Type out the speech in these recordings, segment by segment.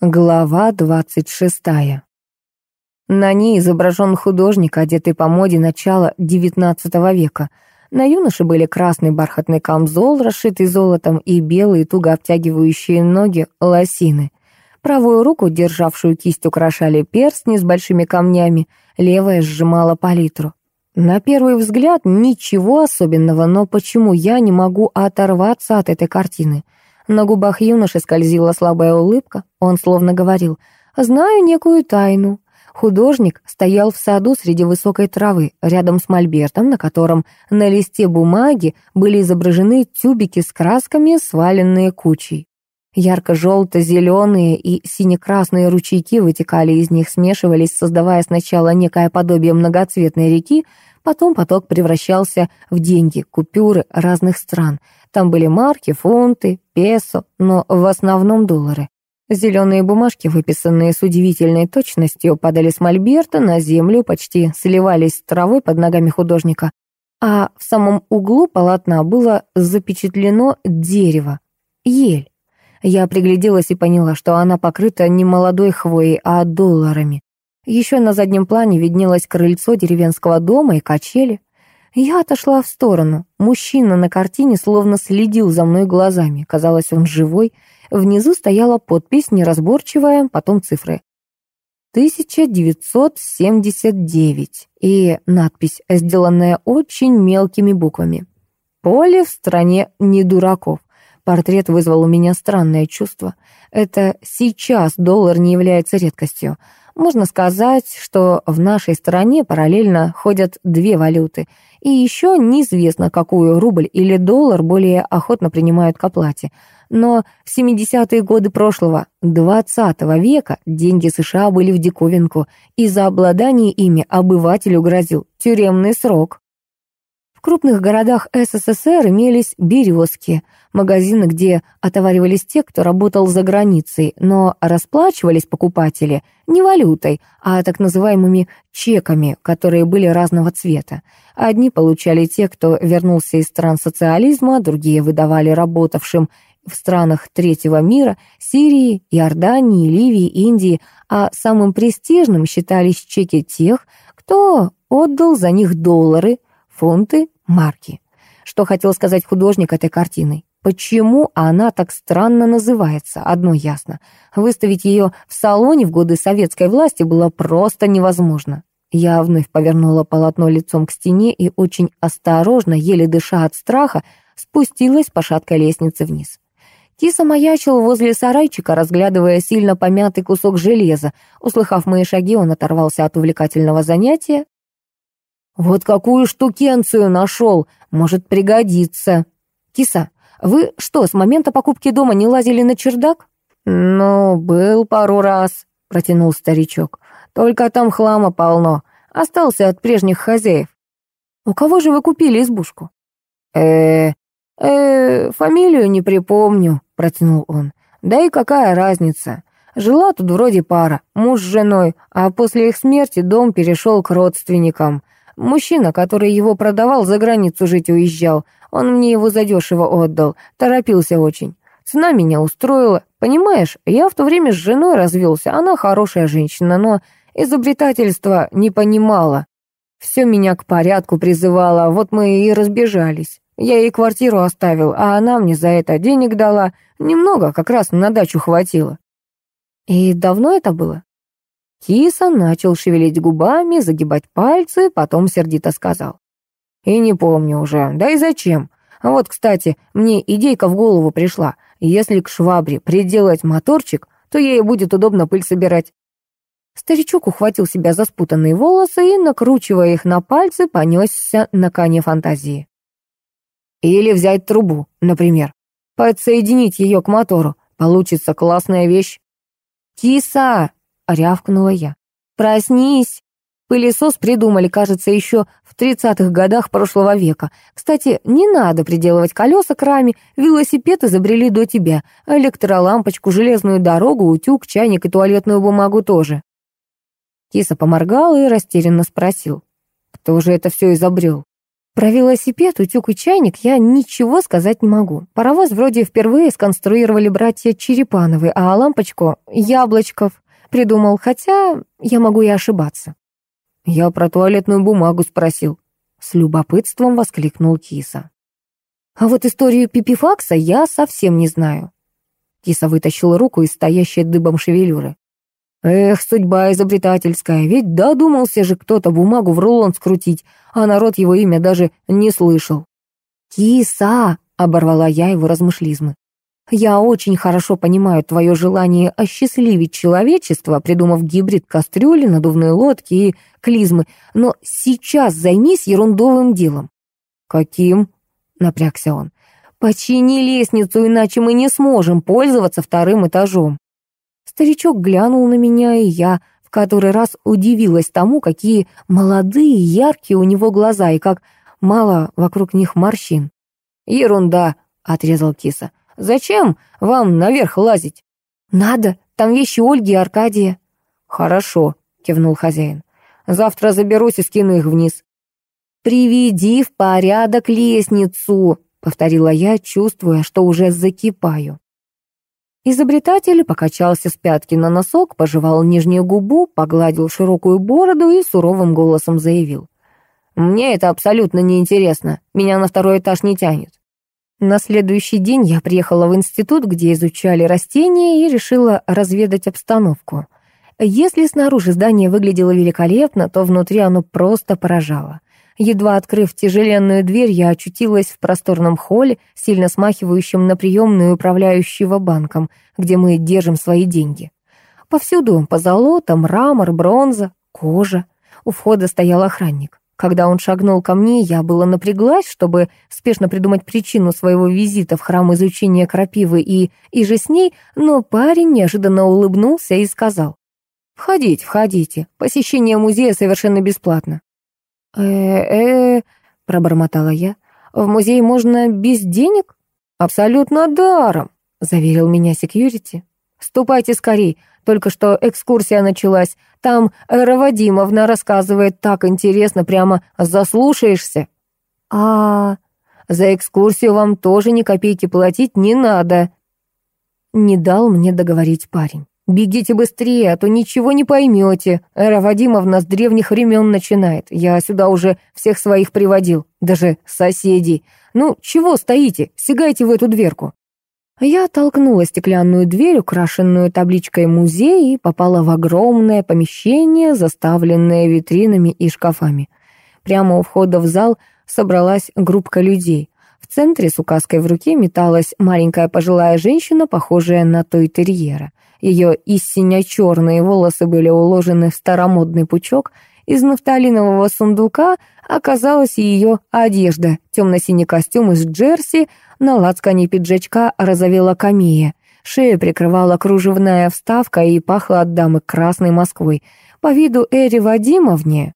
Глава двадцать шестая. На ней изображен художник, одетый по моде начала XIX века. На юноше были красный бархатный камзол, расшитый золотом, и белые, туго обтягивающие ноги лосины. Правую руку, державшую кисть, украшали перстни с большими камнями, левая сжимала палитру. На первый взгляд ничего особенного, но почему я не могу оторваться от этой картины — на губах юноши скользила слабая улыбка. Он словно говорил «Знаю некую тайну». Художник стоял в саду среди высокой травы, рядом с мольбертом, на котором на листе бумаги были изображены тюбики с красками, сваленные кучей. Ярко-желто-зеленые и сине-красные ручейки вытекали из них, смешивались, создавая сначала некое подобие многоцветной реки, потом поток превращался в деньги, купюры разных стран — там были марки, фунты, песо, но в основном доллары. Зеленые бумажки, выписанные с удивительной точностью, падали с мольберта на землю, почти сливались с травой под ногами художника, а в самом углу полотна было запечатлено дерево, ель. Я пригляделась и поняла, что она покрыта не молодой хвоей, а долларами. Еще на заднем плане виднелось крыльцо деревенского дома и качели. Я отошла в сторону. Мужчина на картине словно следил за мной глазами. Казалось, он живой. Внизу стояла подпись, неразборчивая, потом цифры. 1979 и надпись, сделанная очень мелкими буквами. «Поле в стране не дураков». Портрет вызвал у меня странное чувство. Это сейчас доллар не является редкостью. Можно сказать, что в нашей стране параллельно ходят две валюты, и еще неизвестно, какую рубль или доллар более охотно принимают к оплате. Но в 70-е годы прошлого, 20 века, деньги США были в диковинку, и за обладание ими обывателю грозил тюремный срок. В крупных городах СССР имелись «березки», магазины, где отоваривались те, кто работал за границей, но расплачивались покупатели не валютой, а так называемыми чеками, которые были разного цвета. Одни получали те, кто вернулся из стран социализма, другие выдавали работавшим в странах третьего мира, Сирии, Иордании, Ливии, Индии, а самым престижным считались чеки тех, кто отдал за них доллары, фунты, марки. Что хотел сказать художник этой картиной? Почему она так странно называется, одно ясно. Выставить ее в салоне в годы советской власти было просто невозможно. Я вновь повернула полотно лицом к стене и очень осторожно, еле дыша от страха, спустилась по шаткой лестнице вниз. Киса маячил возле сарайчика, разглядывая сильно помятый кусок железа. Услыхав мои шаги, он оторвался от увлекательного занятия «Вот какую штукенцию нашел! Может пригодиться!» «Киса, вы что, с момента покупки дома не лазили на чердак?» «Ну, был пару раз», — протянул старичок. «Только там хлама полно. Остался от прежних хозяев». «У кого же вы купили избушку?» э э фамилию не припомню», — протянул он. «Да и какая разница? Жила тут вроде пара, муж с женой, а после их смерти дом перешел к родственникам. Мужчина, который его продавал, за границу жить уезжал. Он мне его задешево отдал. Торопился очень. Цена меня устроила. Понимаешь, я в то время с женой развелся. Она хорошая женщина, но изобретательства не понимала. Все меня к порядку призывала, вот мы и разбежались. Я ей квартиру оставил, а она мне за это денег дала. Немного, как раз на дачу хватило. И давно это было? Киса начал шевелить губами, загибать пальцы, потом сердито сказал. «И не помню уже, да и зачем? Вот, кстати, мне идейка в голову пришла. Если к швабре приделать моторчик, то ей будет удобно пыль собирать». Старичок ухватил себя за спутанные волосы и, накручивая их на пальцы, понесся на коне фантазии. Или взять трубу, например, подсоединить ее к мотору. Получится классная вещь. «Киса!» Рявкнула я. «Проснись!» Пылесос придумали, кажется, еще в тридцатых годах прошлого века. Кстати, не надо приделывать колеса к раме, велосипед изобрели до тебя, электролампочку, железную дорогу, утюг, чайник и туалетную бумагу тоже. Киса поморгал и растерянно спросил. Кто же это все изобрел? Про велосипед, утюг и чайник я ничего сказать не могу. Паровоз вроде впервые сконструировали братья Черепановы, а лампочку — Яблочков придумал, хотя я могу и ошибаться. Я про туалетную бумагу спросил. С любопытством воскликнул киса. А вот историю пипифакса я совсем не знаю. Киса вытащила руку из стоящей дыбом шевелюры. Эх, судьба изобретательская, ведь додумался же кто-то бумагу в рулон скрутить, а народ его имя даже не слышал. «Киса!» — оборвала я его размышлизмы. «Я очень хорошо понимаю твое желание осчастливить человечество, придумав гибрид кастрюли, надувные лодки и клизмы, но сейчас займись ерундовым делом». «Каким?» — напрягся он. «Почини лестницу, иначе мы не сможем пользоваться вторым этажом». Старичок глянул на меня, и я в который раз удивилась тому, какие молодые, яркие у него глаза, и как мало вокруг них морщин. «Ерунда», — отрезал киса. «Зачем вам наверх лазить?» «Надо, там вещи Ольги и Аркадия». «Хорошо», — кивнул хозяин. «Завтра заберусь и скину их вниз». «Приведи в порядок лестницу», — повторила я, чувствуя, что уже закипаю. Изобретатель покачался с пятки на носок, пожевал нижнюю губу, погладил широкую бороду и суровым голосом заявил. «Мне это абсолютно неинтересно. Меня на второй этаж не тянет». На следующий день я приехала в институт, где изучали растения, и решила разведать обстановку. Если снаружи здание выглядело великолепно, то внутри оно просто поражало. Едва открыв тяжеленную дверь, я очутилась в просторном холле, сильно смахивающем на приемную управляющего банком, где мы держим свои деньги. Повсюду позолота, мрамор, бронза, кожа. У входа стоял охранник. Когда он шагнул ко мне, я было напряглась, чтобы спешно придумать причину своего визита в храм изучения крапивы и, и же с ней, но парень неожиданно улыбнулся и сказал, «Входите, входите, посещение музея совершенно бесплатно». «Э-э-э», пробормотала я, «в музей можно без денег?» «Абсолютно даром», — заверил меня секьюрити. «Ступайте скорей, только что экскурсия началась. Там Эра Вадимовна рассказывает так интересно, прямо заслушаешься». «А за экскурсию вам тоже ни копейки платить не надо», — не дал мне договорить парень. «Бегите быстрее, а то ничего не поймете. Эра Вадимовна с древних времен начинает. Я сюда уже всех своих приводил, даже соседей. Ну, чего стоите? Сигайте в эту дверку». Я толкнула стеклянную дверь, украшенную табличкой «Музей», и попала в огромное помещение, заставленное витринами и шкафами. Прямо у входа в зал собралась группка людей. В центре с указкой в руке металась маленькая пожилая женщина, похожая на той терьера. Ее истинно черные волосы были уложены в старомодный пучок. Из нафталинового сундука оказалась ее одежда. Темно-синий костюм из джерси, на лацкане пиджачка розовела камея. Шею прикрывала кружевная вставка и пахла от дамы красной Москвой. По виду Эри Вадимовне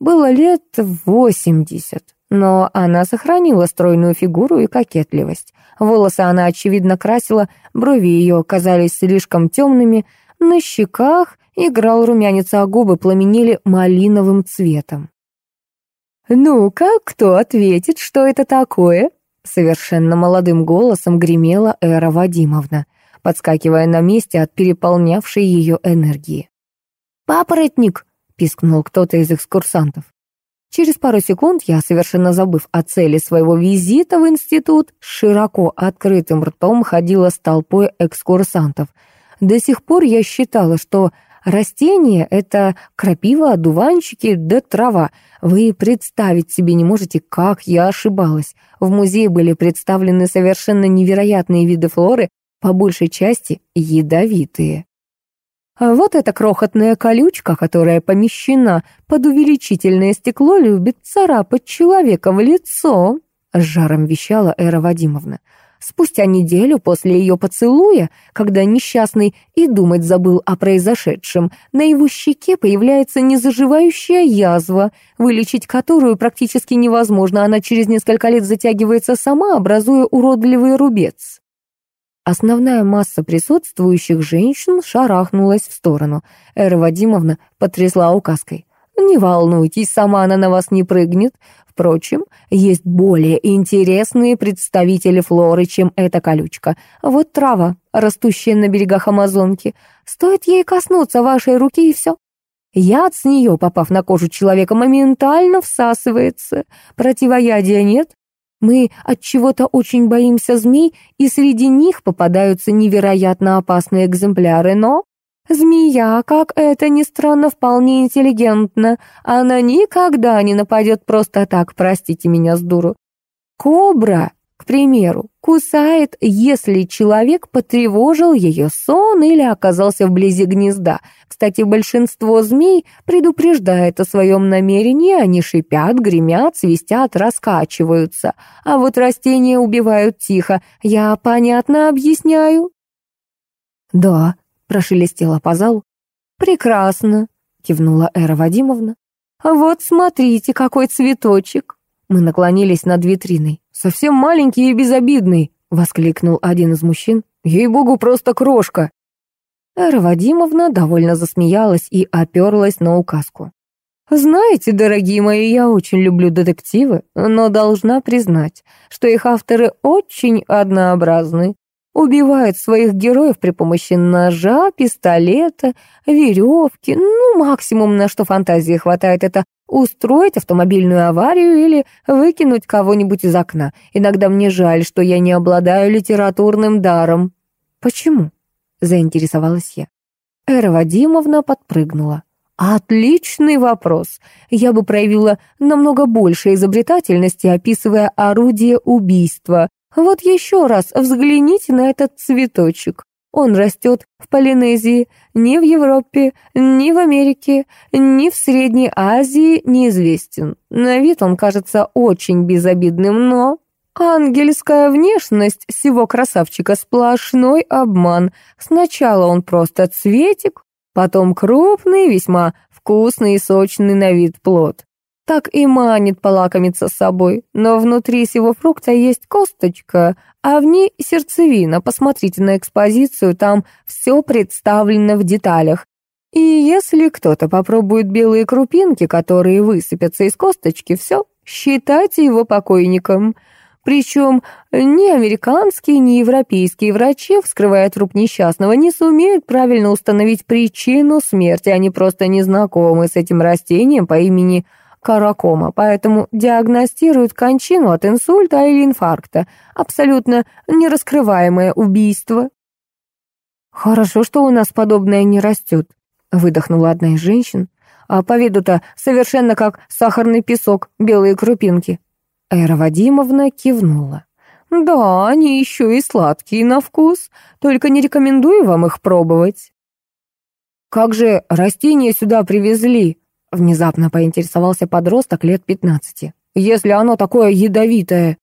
было лет восемьдесят, но она сохранила стройную фигуру и кокетливость. Волосы она, очевидно, красила, брови ее казались слишком темными, на щеках играл румянец, а губы пламенели малиновым цветом. «Ну-ка, кто ответит, что это такое?» Совершенно молодым голосом гремела Эра Вадимовна, подскакивая на месте от переполнявшей ее энергии. «Папоротник!» — пискнул кто-то из экскурсантов. Через пару секунд я, совершенно забыв о цели своего визита в институт, широко открытым ртом ходила с толпой экскурсантов. До сих пор я считала, что растения — это крапива, одуванчики да трава. Вы представить себе не можете, как я ошибалась. В музее были представлены совершенно невероятные виды флоры, по большей части ядовитые. А вот эта крохотная колючка, которая помещена под увеличительное стекло, любит царапать человека в лицо, жаром вещала Эра Вадимовна. Спустя неделю после ее поцелуя, когда несчастный и думать забыл о произошедшем, на его щеке появляется незаживающая язва, вылечить которую практически невозможно, она через несколько лет затягивается сама, образуя уродливый рубец. Основная масса присутствующих женщин шарахнулась в сторону. Эра Вадимовна потрясла указкой. Не волнуйтесь, сама она на вас не прыгнет. Впрочем, есть более интересные представители флоры, чем эта колючка. Вот трава, растущая на берегах Амазонки. Стоит ей коснуться вашей руки, и все. Яд с нее, попав на кожу человека, моментально всасывается. Противоядия нет. Мы от чего-то очень боимся змей, и среди них попадаются невероятно опасные экземпляры, но Змея, как это ни странно, вполне интеллигентна. Она никогда не нападет просто так, простите меня с дуру. Кобра, к примеру, кусает, если человек потревожил ее сон или оказался вблизи гнезда. Кстати, большинство змей предупреждает о своем намерении, они шипят, гремят, свистят, раскачиваются. А вот растения убивают тихо. Я понятно объясняю? Да, прошелестело по залу. «Прекрасно», — кивнула Эра Вадимовна. «Вот смотрите, какой цветочек!» Мы наклонились над витриной. «Совсем маленький и безобидный!» — воскликнул один из мужчин. «Ей-богу, просто крошка!» Эра Вадимовна довольно засмеялась и оперлась на указку. «Знаете, дорогие мои, я очень люблю детективы, но должна признать, что их авторы очень однообразны убивает своих героев при помощи ножа, пистолета, веревки. Ну, максимум, на что фантазии хватает, это устроить автомобильную аварию или выкинуть кого-нибудь из окна. Иногда мне жаль, что я не обладаю литературным даром. Почему? Заинтересовалась я. Эра Вадимовна подпрыгнула. Отличный вопрос. Я бы проявила намного больше изобретательности, описывая орудие убийства, вот еще раз взгляните на этот цветочек. Он растет в Полинезии, ни в Европе, ни в Америке, ни в Средней Азии неизвестен. На вид он кажется очень безобидным, но... Ангельская внешность всего красавчика сплошной обман. Сначала он просто цветик, потом крупный, весьма вкусный и сочный на вид плод так и манит полакомиться собой, но внутри сего фрукта есть косточка, а в ней сердцевина. Посмотрите на экспозицию, там все представлено в деталях. И если кто-то попробует белые крупинки, которые высыпятся из косточки, все, считайте его покойником. Причем ни американские, ни европейские врачи, вскрывая труп несчастного, не сумеют правильно установить причину смерти, они просто не знакомы с этим растением по имени каракома, поэтому диагностируют кончину от инсульта или инфаркта. Абсолютно нераскрываемое убийство. «Хорошо, что у нас подобное не растет», — выдохнула одна из женщин. «А по виду-то совершенно как сахарный песок, белые крупинки». Эра Вадимовна кивнула. «Да, они еще и сладкие на вкус, только не рекомендую вам их пробовать». «Как же растения сюда привезли?» Внезапно поинтересовался подросток лет пятнадцати. «Если оно такое ядовитое!»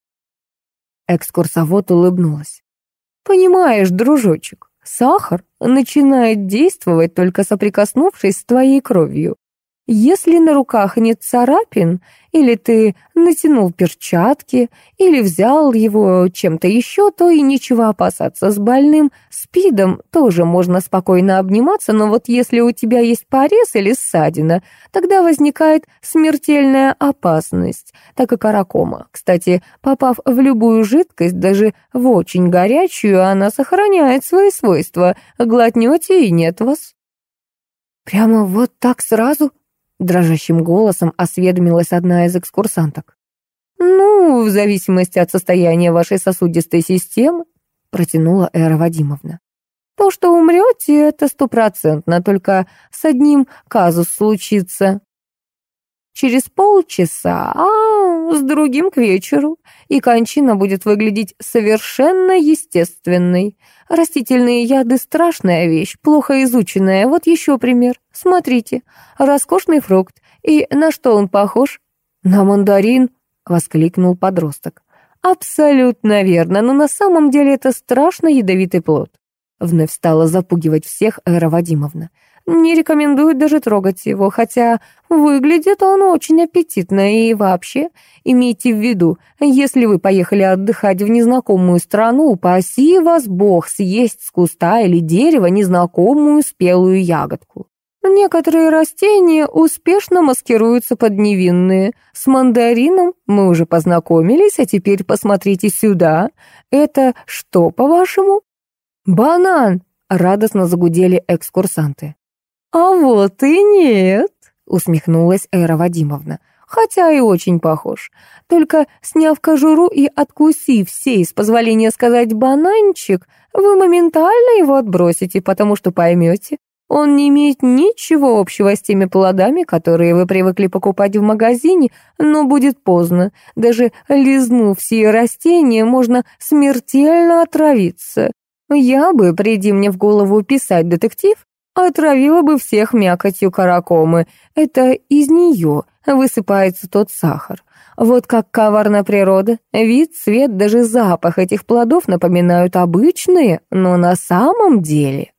Экскурсовод улыбнулась. «Понимаешь, дружочек, сахар начинает действовать, только соприкоснувшись с твоей кровью. Если на руках нет царапин, или ты натянул перчатки, или взял его чем-то еще, то и ничего опасаться. С больным спидом тоже можно спокойно обниматься, но вот если у тебя есть порез или ссадина, тогда возникает смертельная опасность, так и каракома. Кстати, попав в любую жидкость, даже в очень горячую, она сохраняет свои свойства. Глотнете и нет вас. «Прямо вот так сразу?» Дрожащим голосом осведомилась одна из экскурсанток. «Ну, в зависимости от состояния вашей сосудистой системы», протянула Эра Вадимовна. «То, что умрете, это стопроцентно, только с одним казус случится. Через полчаса, а с другим к вечеру, и кончина будет выглядеть совершенно естественной. Растительные яды — страшная вещь, плохо изученная. Вот еще пример. Смотрите, роскошный фрукт. И на что он похож? На мандарин, — воскликнул подросток. Абсолютно верно, но на самом деле это страшно ядовитый плод. Вновь стала запугивать всех Эра Вадимовна. Не рекомендую даже трогать его, хотя выглядит он очень аппетитно. И вообще, имейте в виду, если вы поехали отдыхать в незнакомую страну, упаси вас Бог съесть с куста или дерева незнакомую спелую ягодку. Некоторые растения успешно маскируются под невинные. С мандарином мы уже познакомились, а теперь посмотрите сюда. Это что, по-вашему? Банан! Радостно загудели экскурсанты. А вот и нет, усмехнулась Эра Вадимовна. Хотя и очень похож. Только сняв кожуру и откусив сей, с позволения сказать, бананчик, вы моментально его отбросите, потому что поймете, он не имеет ничего общего с теми плодами, которые вы привыкли покупать в магазине, но будет поздно. Даже лизнув все растения, можно смертельно отравиться. Я бы, приди мне в голову писать детектив, отравила бы всех мякотью каракомы. Это из нее высыпается тот сахар. Вот как коварна природа. Вид, цвет, даже запах этих плодов напоминают обычные, но на самом деле...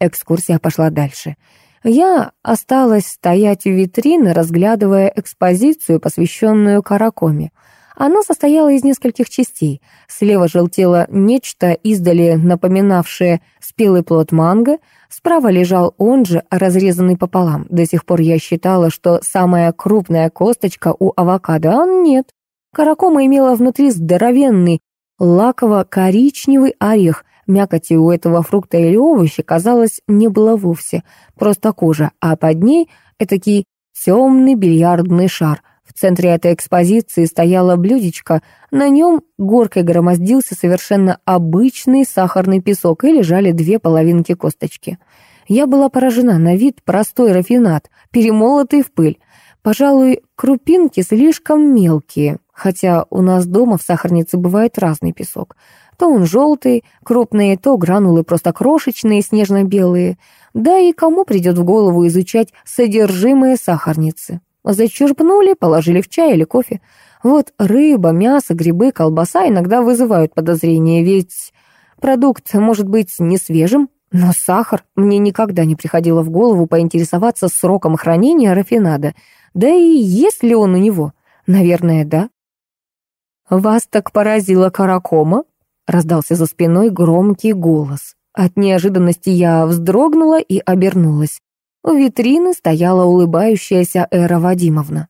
Экскурсия пошла дальше. Я осталась стоять у витрины, разглядывая экспозицию, посвященную каракоме. Она состояла из нескольких частей. Слева желтело нечто, издали напоминавшее спелый плод манго, справа лежал он же, разрезанный пополам. До сих пор я считала, что самая крупная косточка у авокадо, а нет. Каракома имела внутри здоровенный лаково-коричневый орех, Мякоти у этого фрукта или овоща, казалось, не было вовсе, просто кожа, а под ней этакий темный бильярдный шар. В центре этой экспозиции стояло блюдечко, на нем горкой громоздился совершенно обычный сахарный песок и лежали две половинки косточки. Я была поражена на вид простой рафинат, перемолотый в пыль. Пожалуй, крупинки слишком мелкие, хотя у нас дома в сахарнице бывает разный песок. То он желтый, крупный, то гранулы просто крошечные, снежно-белые. Да и кому придет в голову изучать содержимое сахарницы? Зачерпнули, положили в чай или кофе. Вот рыба, мясо, грибы, колбаса иногда вызывают подозрения, ведь продукт может быть не свежим, но сахар мне никогда не приходило в голову поинтересоваться сроком хранения рафинада. Да и есть ли он у него? Наверное, да. «Вас так поразила каракома?» Раздался за спиной громкий голос. От неожиданности я вздрогнула и обернулась. У витрины стояла улыбающаяся Эра Вадимовна.